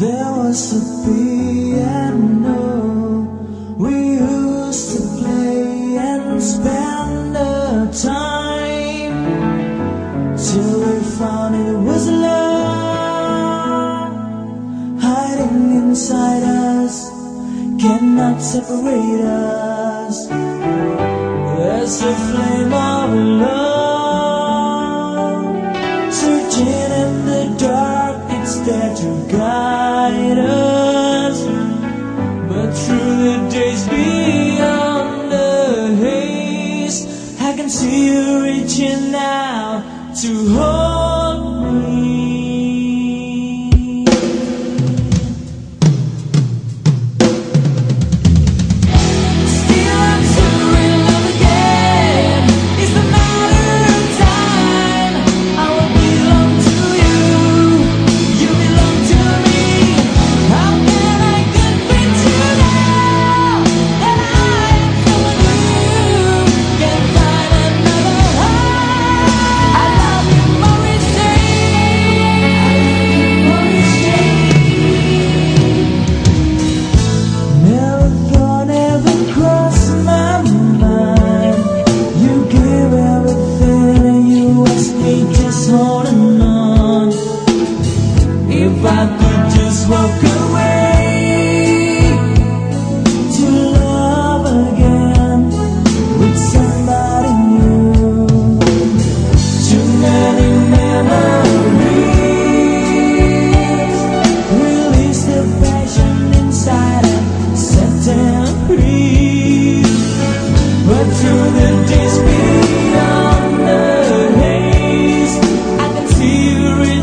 There was a piano we used to play and spend the time till we found it was love hiding inside us, cannot separate us. There's a flame of love searching in the dark, it's there to guide.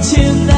reaching